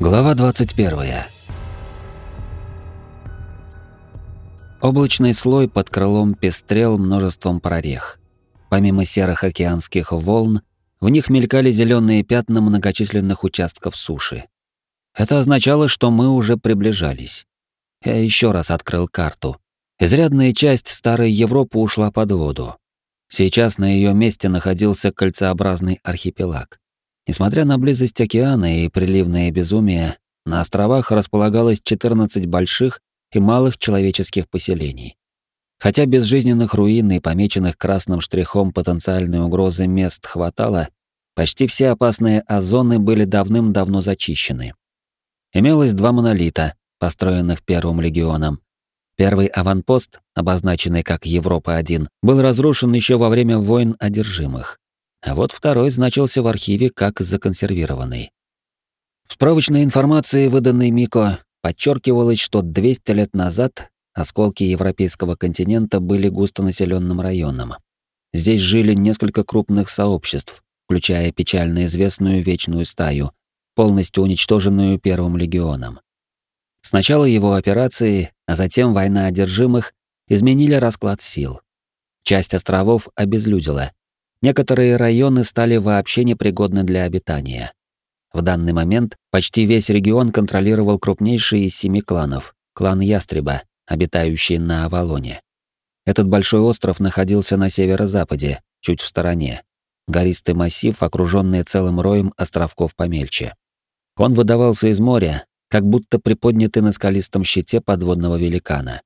Глава 21. Облачный слой под крылом пестрел множеством прорех. Помимо серых океанских волн, в них мелькали зеленые пятна многочисленных участков суши. Это означало, что мы уже приближались. Я еще раз открыл карту. Изрядная часть старой Европы ушла под воду. Сейчас на ее месте находился кольцеобразный архипелаг. Несмотря на близость океана и приливное безумие, на островах располагалось 14 больших и малых человеческих поселений. Хотя безжизненных руин и помеченных красным штрихом потенциальной угрозы мест хватало, почти все опасные озоны были давным-давно зачищены. Имелось два монолита, построенных Первым легионом. Первый аванпост, обозначенный как Европа-1, был разрушен еще во время войн одержимых а вот второй значился в архиве как законсервированный. В справочной информации, выданной Мико, подчеркивалось, что 200 лет назад осколки европейского континента были густонаселенным районом. Здесь жили несколько крупных сообществ, включая печально известную Вечную Стаю, полностью уничтоженную Первым легионом. Сначала его операции, а затем война одержимых изменили расклад сил. Часть островов обезлюдила, Некоторые районы стали вообще непригодны для обитания. В данный момент почти весь регион контролировал крупнейший из семи кланов — клан Ястреба, обитающий на Авалоне. Этот большой остров находился на северо-западе, чуть в стороне. Гористый массив, окруженный целым роем островков помельче. Он выдавался из моря, как будто приподнятый на скалистом щите подводного великана.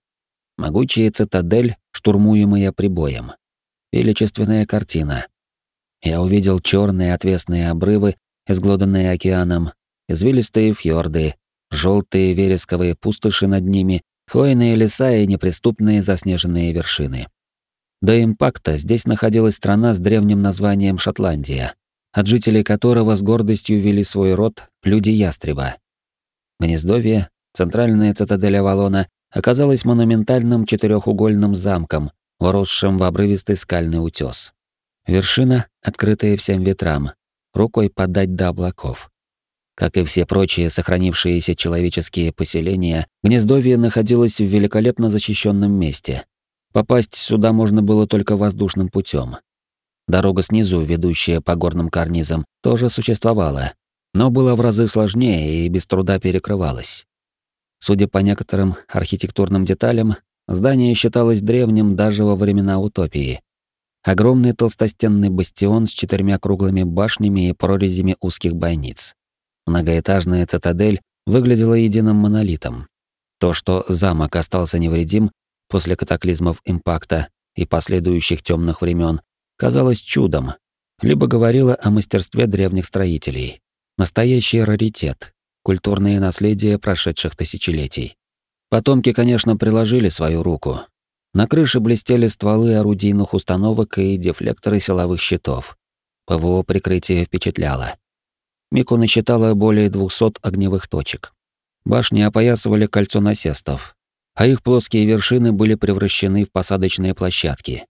Могучая цитадель, штурмуемая прибоем величественная картина. Я увидел черные отвесные обрывы, изглоданные океаном, извилистые фьорды, желтые вересковые пустоши над ними, хвойные леса и неприступные заснеженные вершины. До импакта здесь находилась страна с древним названием Шотландия, от жителей которого с гордостью вели свой род люди-ястреба. Гнездовье, центральная цитадель Авалона, оказалась монументальным четырехугольным замком, вросшим в обрывистый скальный утес. Вершина, открытая всем ветрам, рукой подать до облаков. Как и все прочие сохранившиеся человеческие поселения, гнездовье находилось в великолепно защищенном месте. Попасть сюда можно было только воздушным путем. Дорога снизу, ведущая по горным карнизам, тоже существовала, но была в разы сложнее и без труда перекрывалась. Судя по некоторым архитектурным деталям, Здание считалось древним даже во времена утопии. Огромный толстостенный бастион с четырьмя круглыми башнями и прорезями узких бойниц. Многоэтажная цитадель выглядела единым монолитом. То, что замок остался невредим после катаклизмов импакта и последующих темных времен, казалось чудом, либо говорило о мастерстве древних строителей. Настоящий раритет, культурное наследие прошедших тысячелетий. Потомки, конечно, приложили свою руку. На крыше блестели стволы орудийных установок и дефлекторы силовых щитов. ПВО прикрытие впечатляло. Мику насчитала более 200 огневых точек. Башни опоясывали кольцо насестов, а их плоские вершины были превращены в посадочные площадки.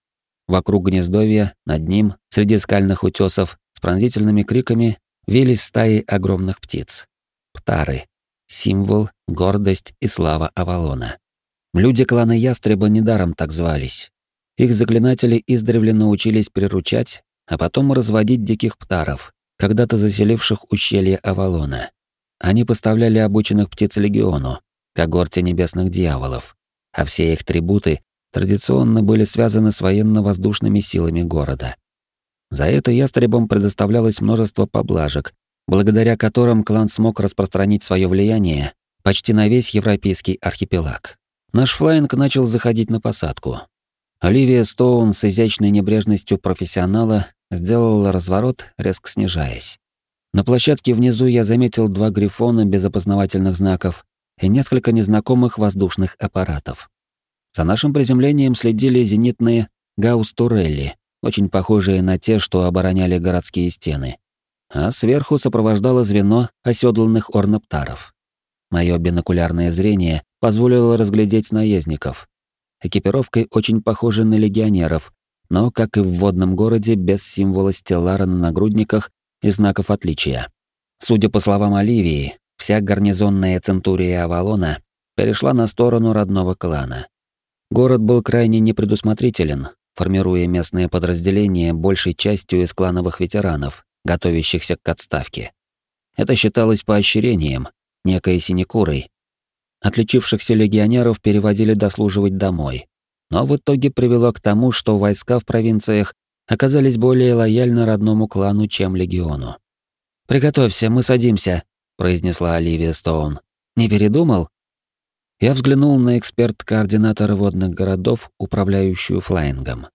Вокруг гнездовья, над ним, среди скальных утесов, с пронзительными криками вились стаи огромных птиц. Птары символ, гордость и слава Авалона. Люди клана Ястреба недаром так звались. Их заклинатели издревле научились приручать, а потом разводить диких птаров, когда-то заселивших ущелье Авалона. Они поставляли обученных птиц легиону, когорте небесных дьяволов, а все их трибуты традиционно были связаны с военно-воздушными силами города. За это ястребам предоставлялось множество поблажек, благодаря которым клан смог распространить свое влияние почти на весь европейский архипелаг. Наш флайинг начал заходить на посадку. Оливия Стоун с изящной небрежностью профессионала сделала разворот, резко снижаясь. На площадке внизу я заметил два грифона без опознавательных знаков и несколько незнакомых воздушных аппаратов. За нашим приземлением следили зенитные гаустурелли, очень похожие на те, что обороняли городские стены а сверху сопровождало звено оседланных орноптаров. Мое бинокулярное зрение позволило разглядеть наездников. Экипировкой очень похожи на легионеров, но, как и в водном городе, без символа стеллара на нагрудниках и знаков отличия. Судя по словам Оливии, вся гарнизонная центурия Авалона перешла на сторону родного клана. Город был крайне непредусмотрителен, формируя местные подразделения большей частью из клановых ветеранов, готовящихся к отставке. Это считалось поощрением, некой синекурой. Отличившихся легионеров переводили дослуживать домой, но в итоге привело к тому, что войска в провинциях оказались более лояльны родному клану, чем легиону. «Приготовься, мы садимся», — произнесла Оливия Стоун. «Не передумал?» Я взглянул на эксперт-координатора водных городов, управляющую флайингом.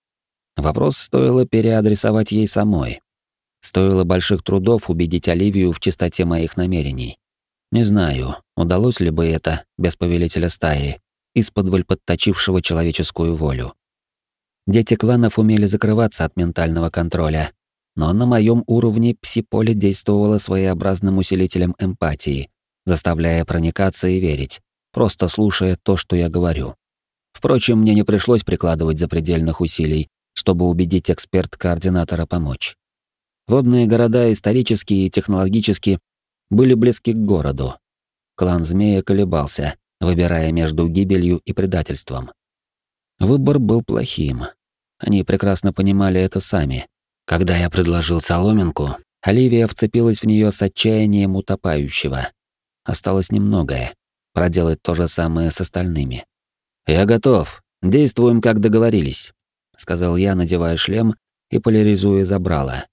Вопрос стоило переадресовать ей самой. Стоило больших трудов убедить Оливию в чистоте моих намерений. Не знаю, удалось ли бы это без повелителя стаи, из-под подточившего человеческую волю. Дети кланов умели закрываться от ментального контроля, но на моем уровне пси-поле действовало своеобразным усилителем эмпатии, заставляя проникаться и верить, просто слушая то, что я говорю. Впрочем, мне не пришлось прикладывать запредельных усилий, чтобы убедить эксперт-координатора помочь. Водные города исторически и технологически были близки к городу. Клан Змея колебался, выбирая между гибелью и предательством. Выбор был плохим. Они прекрасно понимали это сами. Когда я предложил соломинку, Оливия вцепилась в нее с отчаянием утопающего. Осталось немногое — проделать то же самое с остальными. «Я готов. Действуем, как договорились», — сказал я, надевая шлем и поляризуя забрала.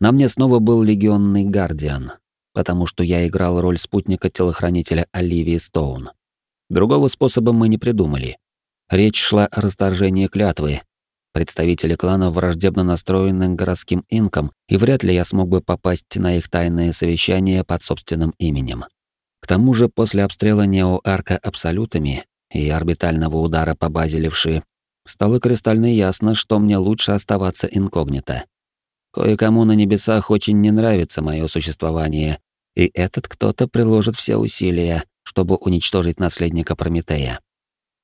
На мне снова был легионный гардиан, потому что я играл роль спутника-телохранителя Оливии Стоун. Другого способа мы не придумали. Речь шла о расторжении клятвы. Представители клана враждебно настроены городским инкам, и вряд ли я смог бы попасть на их тайные совещания под собственным именем. К тому же после обстрела Нео-Арка абсолютами и орбитального удара по базе Левши стало кристально ясно, что мне лучше оставаться инкогнито. Кое-кому на небесах очень не нравится мое существование, и этот кто-то приложит все усилия, чтобы уничтожить наследника Прометея.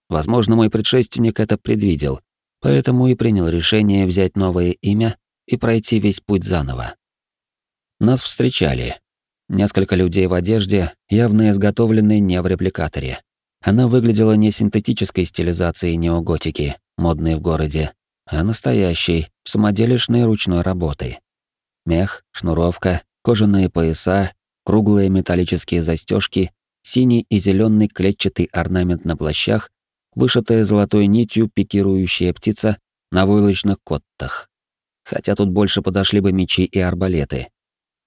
Возможно, мой предшественник это предвидел, поэтому и принял решение взять новое имя и пройти весь путь заново. Нас встречали. Несколько людей в одежде, явно изготовленной не в репликаторе. Она выглядела не синтетической стилизацией неоготики, модной в городе, а настоящей, самоделишной ручной работы. Мех, шнуровка, кожаные пояса, круглые металлические застежки, синий и зеленый клетчатый орнамент на плащах, вышитая золотой нитью пикирующая птица на войлочных коттах. Хотя тут больше подошли бы мечи и арбалеты.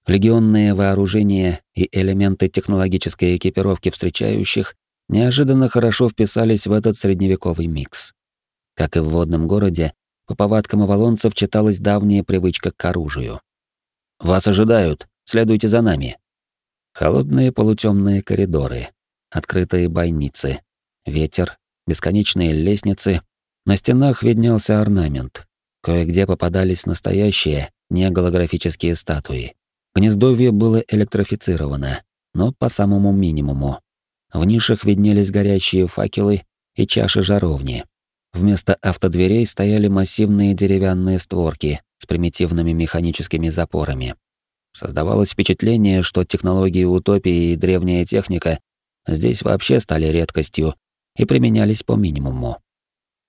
Легионное вооружение и элементы технологической экипировки встречающих неожиданно хорошо вписались в этот средневековый микс. Как и в водном городе, по повадкам авалонцев читалась давняя привычка к оружию. «Вас ожидают, следуйте за нами», Холодные полутемные коридоры, открытые бойницы, ветер, бесконечные лестницы. На стенах виднелся орнамент. Кое-где попадались настоящие, не голографические статуи. Гнездовье было электрифицировано, но по самому минимуму. В нишах виднелись горящие факелы и чаши жаровни. Вместо автодверей стояли массивные деревянные створки с примитивными механическими запорами. Создавалось впечатление, что технологии утопии и древняя техника здесь вообще стали редкостью и применялись по минимуму.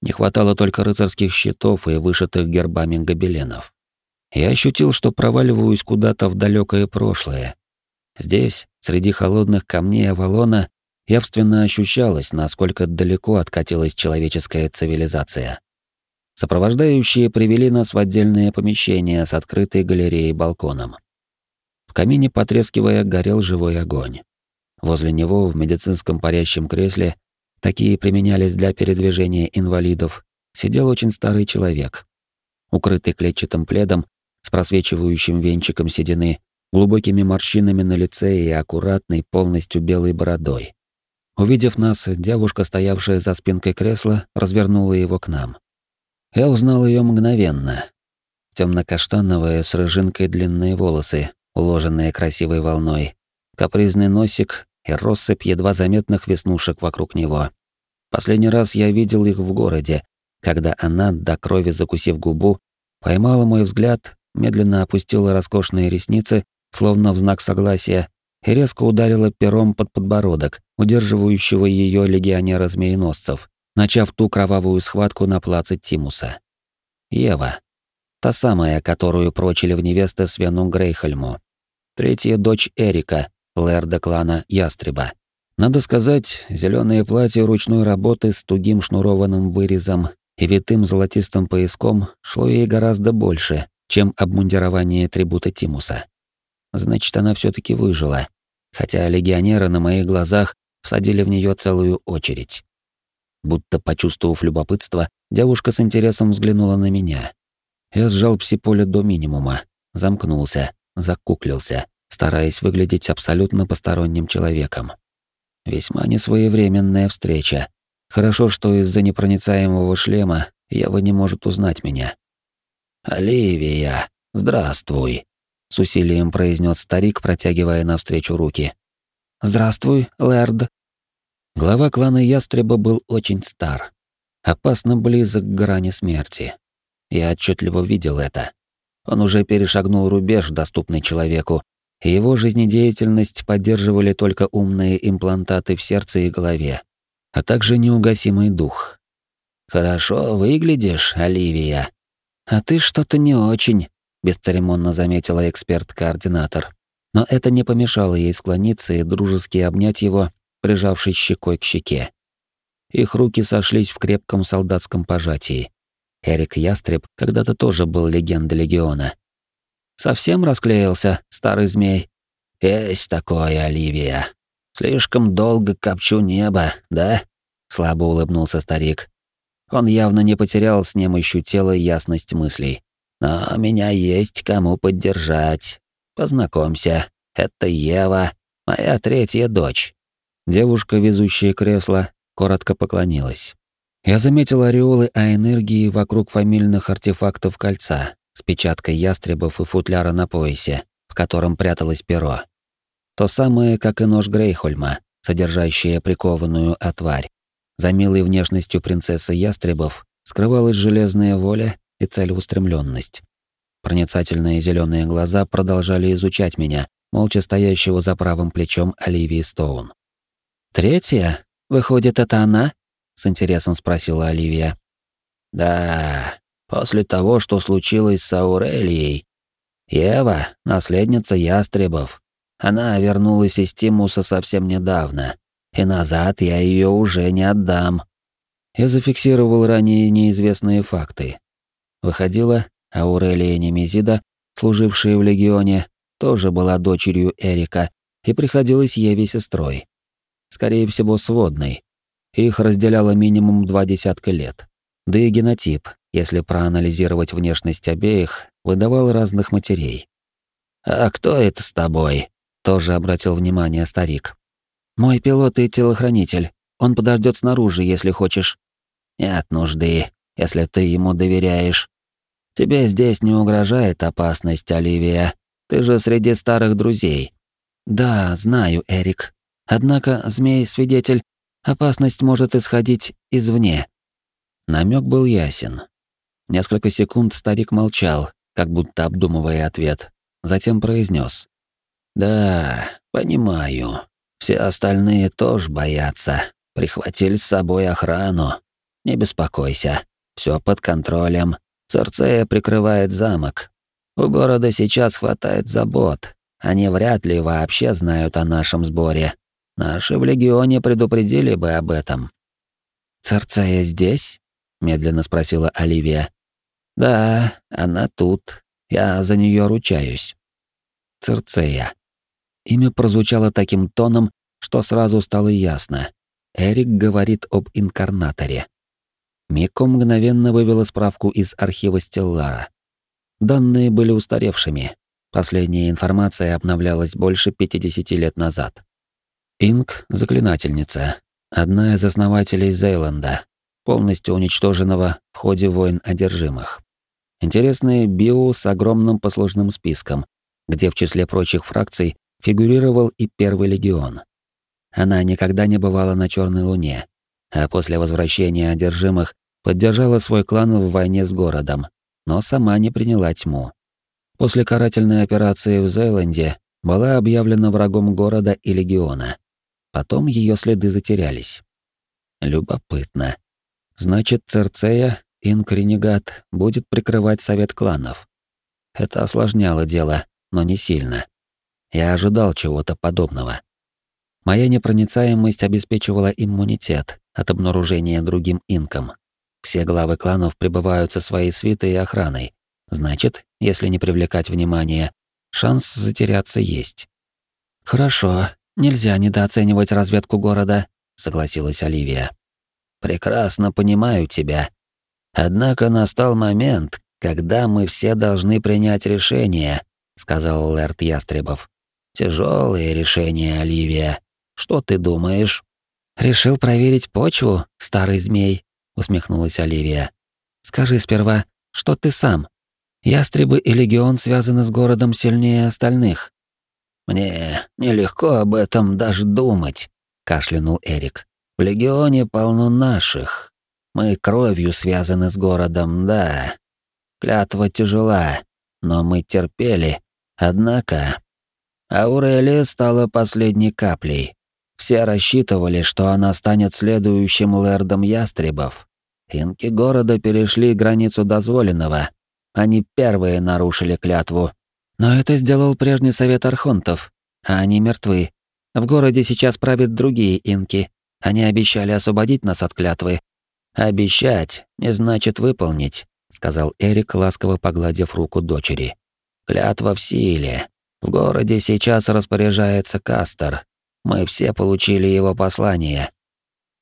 Не хватало только рыцарских щитов и вышитых гербами гобеленов. Я ощутил, что проваливаюсь куда-то в далекое прошлое. Здесь, среди холодных камней Авалона, явственно ощущалось, насколько далеко откатилась человеческая цивилизация. Сопровождающие привели нас в отдельное помещение с открытой галереей-балконом камине, потрескивая, горел живой огонь. Возле него, в медицинском парящем кресле, такие применялись для передвижения инвалидов, сидел очень старый человек. Укрытый клетчатым пледом, с просвечивающим венчиком седины, глубокими морщинами на лице и аккуратной, полностью белой бородой. Увидев нас, девушка, стоявшая за спинкой кресла, развернула его к нам. Я узнал ее мгновенно. Темно-каштановые с рыжинкой длинные волосы, уложенные красивой волной, капризный носик и россыпь едва заметных веснушек вокруг него. Последний раз я видел их в городе, когда она, до крови закусив губу, поймала мой взгляд, медленно опустила роскошные ресницы, словно в знак согласия, и резко ударила пером под подбородок, удерживающего ее легионера-змееносцев, начав ту кровавую схватку на плаце Тимуса. Ева. Та самая, которую прочили в невесты Свену Грейхельму. Третья дочь Эрика, лэрда клана Ястреба. Надо сказать, зеленое платье ручной работы с тугим шнурованным вырезом и витым золотистым пояском шло ей гораздо больше, чем обмундирование трибута Тимуса. Значит, она все таки выжила, хотя легионеры на моих глазах всадили в нее целую очередь. Будто почувствовав любопытство, девушка с интересом взглянула на меня. Я сжал псиполе до минимума, замкнулся, закуклился, стараясь выглядеть абсолютно посторонним человеком. Весьма несвоевременная встреча. Хорошо, что из-за непроницаемого шлема Ева не может узнать меня. «Оливия, здравствуй», — с усилием произнес старик, протягивая навстречу руки. «Здравствуй, Лэрд». Глава клана Ястреба был очень стар, опасно близок к грани смерти. Я отчетливо видел это. Он уже перешагнул рубеж, доступный человеку, и его жизнедеятельность поддерживали только умные имплантаты в сердце и голове, а также неугасимый дух. «Хорошо выглядишь, Оливия», «А ты что-то не очень», — бесцеремонно заметила эксперт-координатор. Но это не помешало ей склониться и дружески обнять его, прижавшись щекой к щеке. Их руки сошлись в крепком солдатском пожатии. Эрик Ястреб когда-то тоже был легендой легиона. «Совсем расклеился, старый змей?» «Есть такое, Оливия. Слишком долго копчу небо, да?» Слабо улыбнулся старик. Он явно не потерял с немощью тела ясность мыслей. «Но меня есть кому поддержать. Познакомься, это Ева, моя третья дочь». Девушка, везущая кресло, коротко поклонилась. Я заметил ореолы а энергии вокруг фамильных артефактов кольца с печаткой ястребов и футляра на поясе, в котором пряталось перо. То самое, как и нож Грейхольма, содержащее прикованную отварь. За милой внешностью принцессы Ястребов скрывалась железная воля и целеустремленность. Проницательные зеленые глаза продолжали изучать меня, молча стоящего за правым плечом Оливии Стоун. «Третья? Выходит, это она?» — с интересом спросила Оливия. «Да, после того, что случилось с Аурелией. Ева — наследница Ястребов. Она вернулась из Тимуса совсем недавно и назад я ее уже не отдам. Я зафиксировал ранее неизвестные факты. Выходила, Аурелия Немезида, служившая в легионе, тоже была дочерью Эрика и приходилась Еве сестрой. Скорее всего, сводной. Их разделяло минимум два десятка лет. Да и генотип, если проанализировать внешность обеих, выдавал разных матерей. «А кто это с тобой?» — тоже обратил внимание старик. Мой пилот и телохранитель. Он подождет снаружи, если хочешь. Нет нужды, если ты ему доверяешь. Тебе здесь не угрожает опасность, Оливия. Ты же среди старых друзей. Да, знаю, Эрик. Однако, змей-свидетель, опасность может исходить извне. Намек был ясен. Несколько секунд старик молчал, как будто обдумывая ответ. Затем произнес: «Да, понимаю. Все остальные тоже боятся. Прихватили с собой охрану. Не беспокойся. Все под контролем. Церцея прикрывает замок. У города сейчас хватает забот. Они вряд ли вообще знают о нашем сборе. Наши в легионе предупредили бы об этом. Церцея здесь? медленно спросила Оливия. Да, она тут. Я за нее ручаюсь. Церцея. Имя прозвучало таким тоном, что сразу стало ясно. Эрик говорит об инкарнаторе. Мико мгновенно вывела справку из архива Стеллара. Данные были устаревшими. Последняя информация обновлялась больше 50 лет назад. Инк — заклинательница, одна из основателей Зейленда, полностью уничтоженного в ходе войн одержимых. Интересный био с огромным послужным списком, где в числе прочих фракций фигурировал и Первый легион. Она никогда не бывала на Черной Луне, а после возвращения одержимых поддержала свой клан в войне с городом, но сама не приняла тьму. После карательной операции в Зейленде была объявлена врагом города и легиона. Потом ее следы затерялись. Любопытно. Значит, Церцея, Инкренегат, будет прикрывать совет кланов. Это осложняло дело, но не сильно. Я ожидал чего-то подобного. Моя непроницаемость обеспечивала иммунитет от обнаружения другим инкам. Все главы кланов пребывают со своей свитой и охраной. Значит, если не привлекать внимания, шанс затеряться есть. Хорошо, нельзя недооценивать разведку города, согласилась Оливия. Прекрасно понимаю тебя. Однако настал момент, когда мы все должны принять решение, сказал Лэрд Ястребов. Тяжелые решения, Оливия. Что ты думаешь? Решил проверить почву, старый змей, усмехнулась Оливия. Скажи сперва, что ты сам? Ястребы и легион связаны с городом сильнее остальных. Мне нелегко об этом даже думать, кашлянул Эрик. В легионе полно наших. Мы кровью связаны с городом, да. Клятва тяжела, но мы терпели. Однако Аурелия стала последней каплей. Все рассчитывали, что она станет следующим лэрдом ястребов. Инки города перешли границу дозволенного. Они первые нарушили клятву. Но это сделал прежний совет архонтов, а они мертвы. В городе сейчас правят другие инки. Они обещали освободить нас от клятвы. Обещать не значит выполнить, сказал Эрик, ласково погладив руку дочери. Клятва в силе. В городе сейчас распоряжается Кастер. Мы все получили его послание.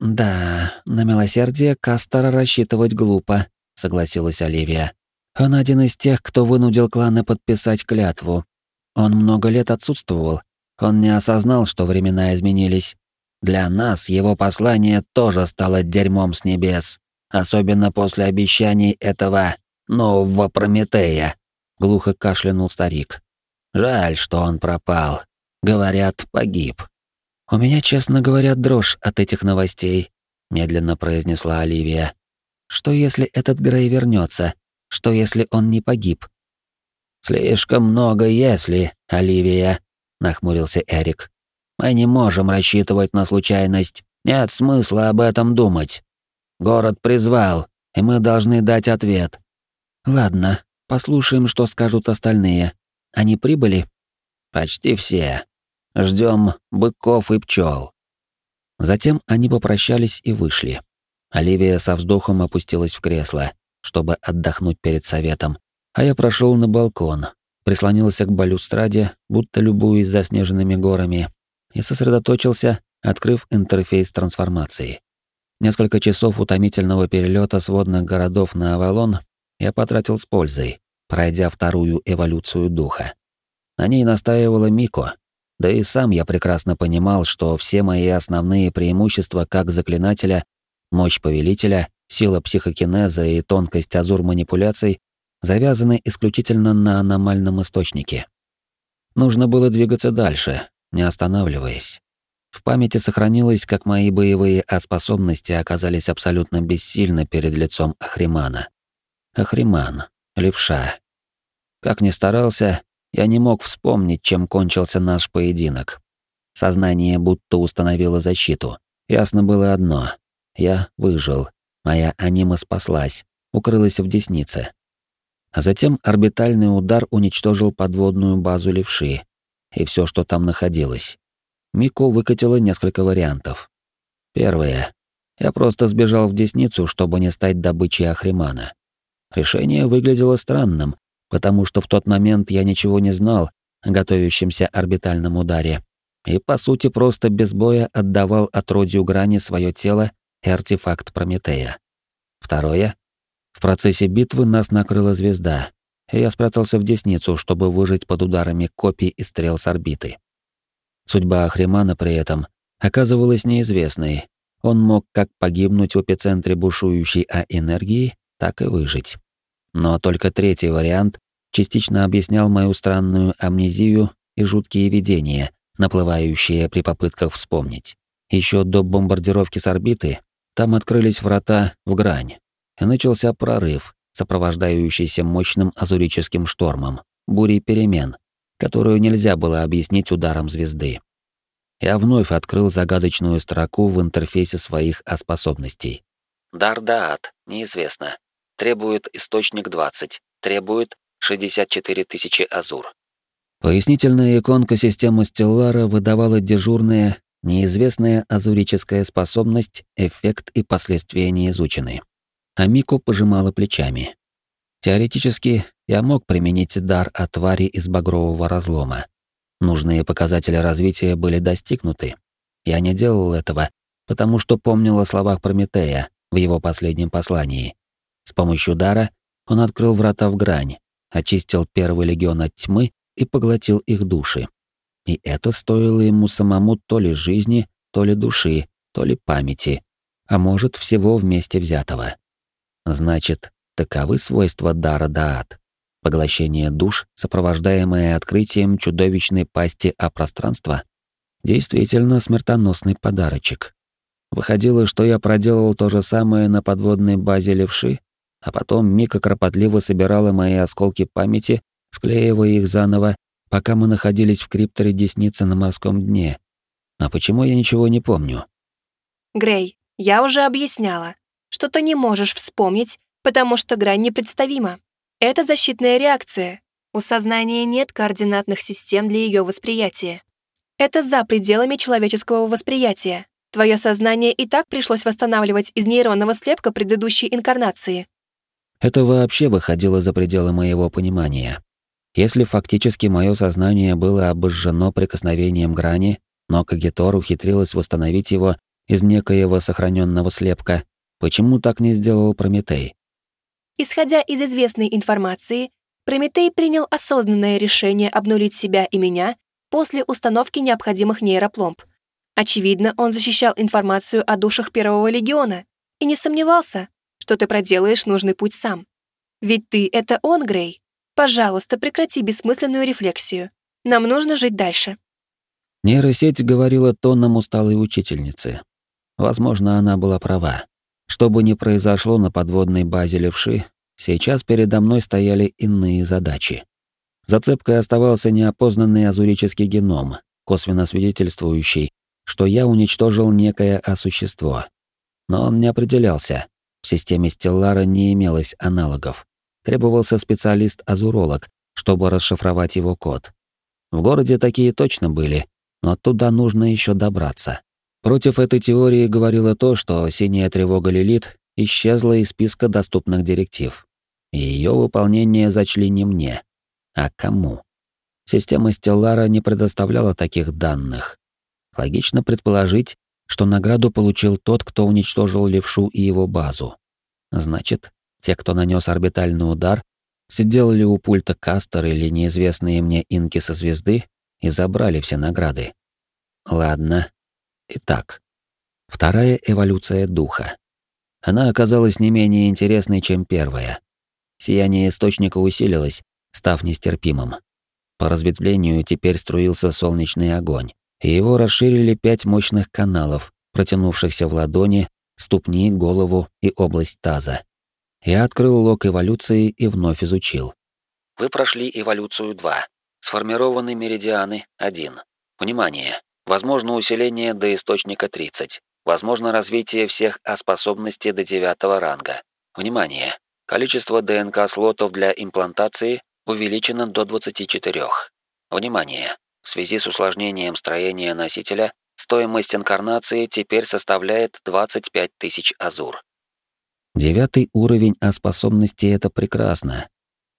Да, на милосердие Кастера рассчитывать глупо, согласилась Оливия. Он один из тех, кто вынудил кланы подписать клятву. Он много лет отсутствовал. Он не осознал, что времена изменились. Для нас его послание тоже стало дерьмом с небес, особенно после обещаний этого нового Прометея, глухо кашлянул старик. Жаль, что он пропал. Говорят, погиб. У меня, честно говоря, дрожь от этих новостей, медленно произнесла Оливия. Что если этот Грей вернется? Что если он не погиб? Слишком много если, Оливия, нахмурился Эрик. Мы не можем рассчитывать на случайность. Нет смысла об этом думать. Город призвал, и мы должны дать ответ. Ладно, послушаем, что скажут остальные. Они прибыли? Почти все. Ждем быков и пчел. Затем они попрощались и вышли. Оливия со вздохом опустилась в кресло, чтобы отдохнуть перед советом, а я прошел на балкон, прислонился к балюстраде, будто любуясь заснеженными горами, и сосредоточился, открыв интерфейс трансформации. Несколько часов утомительного перелета с водных городов на Авалон я потратил с пользой, пройдя вторую эволюцию духа. На ней настаивала Мико, да и сам я прекрасно понимал, что все мои основные преимущества как заклинателя, мощь повелителя, сила психокинеза и тонкость азур манипуляций завязаны исключительно на аномальном источнике. Нужно было двигаться дальше, не останавливаясь. В памяти сохранилось, как мои боевые способности оказались абсолютно бессильны перед лицом Ахримана. Ахриман, левша, как ни старался, я не мог вспомнить, чем кончился наш поединок. Сознание будто установило защиту. Ясно было одно. Я выжил. Моя анима спаслась, укрылась в деснице. А затем орбитальный удар уничтожил подводную базу левши и все, что там находилось. Мико выкатила несколько вариантов. Первое. Я просто сбежал в десницу, чтобы не стать добычей Ахримана. Решение выглядело странным, потому что в тот момент я ничего не знал о готовящемся орбитальном ударе и, по сути, просто без боя отдавал отродью грани свое тело и артефакт Прометея. Второе. В процессе битвы нас накрыла звезда, и я спрятался в десницу, чтобы выжить под ударами копий и стрел с орбиты. Судьба Ахримана при этом оказывалась неизвестной. Он мог как погибнуть в эпицентре бушующей А-энергии, так и выжить. Но только третий вариант частично объяснял мою странную амнезию и жуткие видения, наплывающие при попытках вспомнить. Еще до бомбардировки с орбиты там открылись врата в грань, и начался прорыв, сопровождающийся мощным азурическим штормом, бурей перемен, которую нельзя было объяснить ударом звезды. Я вновь открыл загадочную строку в интерфейсе своих способностей. Дар Даат, неизвестно. Требует источник 20. Требует 64 тысячи азур. Пояснительная иконка системы Стеллара выдавала дежурная, неизвестная азурическая способность, эффект и последствия не изучены. А Мику пожимала плечами. Теоретически, я мог применить дар от твари из багрового разлома. Нужные показатели развития были достигнуты. Я не делал этого, потому что помнил о словах Прометея в его последнем послании. С помощью дара он открыл врата в грань, очистил первый легион от тьмы и поглотил их души. И это стоило ему самому то ли жизни, то ли души, то ли памяти, а может, всего вместе взятого. Значит, таковы свойства дара Даат. Поглощение душ, сопровождаемое открытием чудовищной пасти о пространство, действительно смертоносный подарочек. Выходило, что я проделал то же самое на подводной базе левши, а потом Мика кропотливо собирала мои осколки памяти, склеивая их заново, пока мы находились в крипторе Десницы на морском дне. А почему я ничего не помню? Грей, я уже объясняла, что ты не можешь вспомнить, потому что грань непредставима. Это защитная реакция. У сознания нет координатных систем для ее восприятия. Это за пределами человеческого восприятия. Твое сознание и так пришлось восстанавливать из нейронного слепка предыдущей инкарнации. Это вообще выходило за пределы моего понимания. Если фактически мое сознание было обожжено прикосновением грани, но Кагитор ухитрилась восстановить его из некоего сохраненного слепка, почему так не сделал Прометей? Исходя из известной информации, Прометей принял осознанное решение обнулить себя и меня после установки необходимых нейропломб. Очевидно, он защищал информацию о душах Первого Легиона и не сомневался, что ты проделаешь нужный путь сам. Ведь ты — это он, Грей. Пожалуйста, прекрати бессмысленную рефлексию. Нам нужно жить дальше. Нейросеть говорила тоном усталой учительницы. Возможно, она была права. Что бы ни произошло на подводной базе левши, сейчас передо мной стояли иные задачи. Зацепкой оставался неопознанный азурический геном, косвенно свидетельствующий, что я уничтожил некое осущество. Но он не определялся. В системе Стеллара не имелось аналогов. Требовался специалист-азуролог, чтобы расшифровать его код. В городе такие точно были, но туда нужно еще добраться. Против этой теории говорило то, что синяя тревога Лилит исчезла из списка доступных директив. И ее выполнение зачли не мне, а кому. Система Стеллара не предоставляла таких данных. Логично предположить, что награду получил тот, кто уничтожил левшу и его базу. Значит, те, кто нанес орбитальный удар, сидели у пульта Кастер или неизвестные мне инки со звезды и забрали все награды. Ладно, Итак, вторая эволюция духа. Она оказалась не менее интересной, чем первая. Сияние источника усилилось, став нестерпимым. По разветвлению теперь струился солнечный огонь, и его расширили пять мощных каналов, протянувшихся в ладони, ступни, голову и область таза. Я открыл лог эволюции и вновь изучил. Вы прошли эволюцию 2. Сформированы меридианы 1. Внимание! Возможно усиление до источника 30. Возможно развитие всех А-способностей до 9 ранга. Внимание! Количество ДНК-слотов для имплантации увеличено до 24. Внимание! В связи с усложнением строения носителя, стоимость инкарнации теперь составляет 25 тысяч азур. Девятый уровень А-способности — это прекрасно.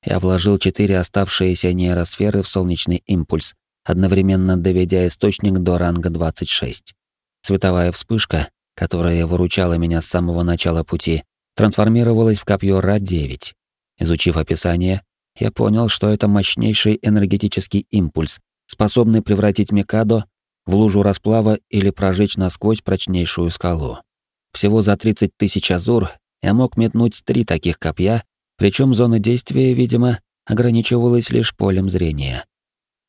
Я вложил четыре оставшиеся нейросферы в солнечный импульс одновременно доведя источник до ранга 26. Световая вспышка, которая выручала меня с самого начала пути, трансформировалась в копье Ра-9. Изучив описание, я понял, что это мощнейший энергетический импульс, способный превратить Микадо в лужу расплава или прожечь насквозь прочнейшую скалу. Всего за 30 тысяч азур я мог метнуть три таких копья, причем зона действия, видимо, ограничивалась лишь полем зрения.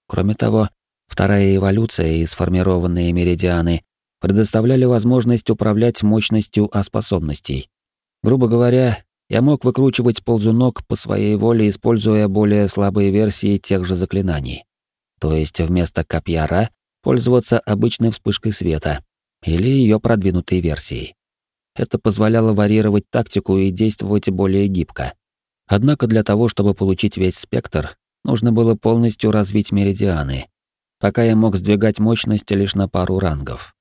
Кроме того, вторая эволюция и сформированные меридианы предоставляли возможность управлять мощностью А-способностей. Грубо говоря, я мог выкручивать ползунок по своей воле, используя более слабые версии тех же заклинаний. То есть вместо копья Ра пользоваться обычной вспышкой света или ее продвинутой версией. Это позволяло варьировать тактику и действовать более гибко. Однако для того, чтобы получить весь спектр, нужно было полностью развить меридианы, пока я мог сдвигать мощность лишь на пару рангов.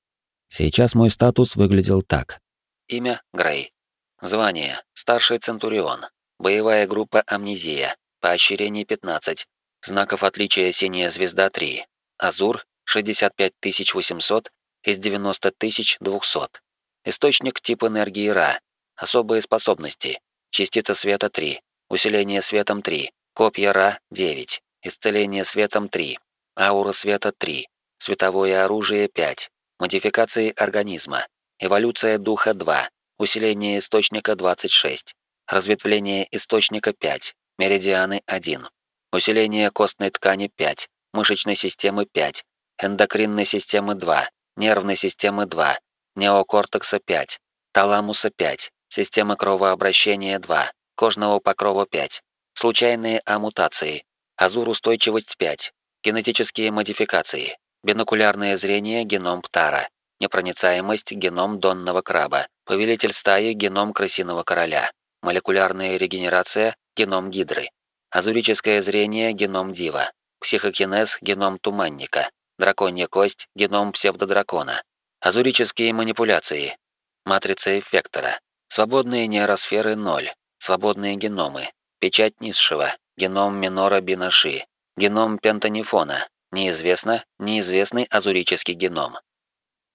Сейчас мой статус выглядел так. Имя — Грей. Звание — старший Центурион. Боевая группа «Амнезия». Поощрение 15. Знаков отличия «Синяя звезда» 3. Азур — 65800 из 90200. Источник тип энергии Ра. Особые способности. Частица света 3. Усиление светом 3. Копья Ра 9. Исцеление светом 3. Аура света 3. Световое оружие 5. Модификации организма. Эволюция духа 2. Усиление источника 26. Разветвление источника 5. Меридианы 1. Усиление костной ткани 5. Мышечной системы 5. Эндокринной системы 2. Нервной системы 2 неокортекса 5, таламуса 5, системы кровообращения 2, кожного покрова 5, случайные амутации, азур-устойчивость 5, генетические модификации, бинокулярное зрение геном Птара, непроницаемость геном донного краба, повелитель стаи геном крысиного короля, молекулярная регенерация геном гидры, азурическое зрение геном дива, психокинез геном туманника, драконья кость геном псевдодракона, Азурические манипуляции. Матрица эффектора. Свободные нейросферы 0. Свободные геномы. Печать низшего. Геном минора бинаши. Геном пентанифона. Неизвестно. Неизвестный азурический геном.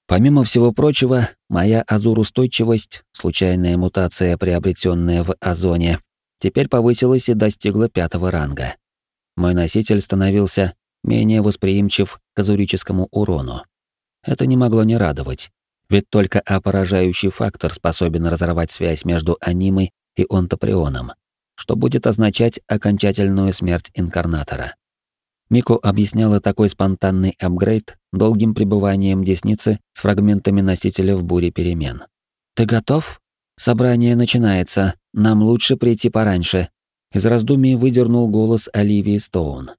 Помимо всего прочего, моя азурустойчивость, случайная мутация, приобретенная в озоне, теперь повысилась и достигла пятого ранга. Мой носитель становился менее восприимчив к азурическому урону. Это не могло не радовать, ведь только опоражающий фактор способен разорвать связь между анимой и онтоприоном, что будет означать окончательную смерть инкарнатора. Мико объясняла такой спонтанный апгрейд долгим пребыванием десницы с фрагментами носителя в буре перемен. «Ты готов? Собрание начинается. Нам лучше прийти пораньше». Из раздумий выдернул голос Оливии Стоун.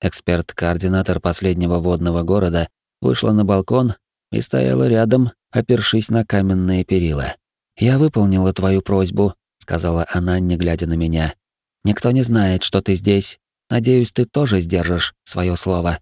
Эксперт-координатор последнего водного города вышла на балкон и стояла рядом, опершись на каменные перила. «Я выполнила твою просьбу», — сказала она, не глядя на меня. «Никто не знает, что ты здесь. Надеюсь, ты тоже сдержишь свое слово».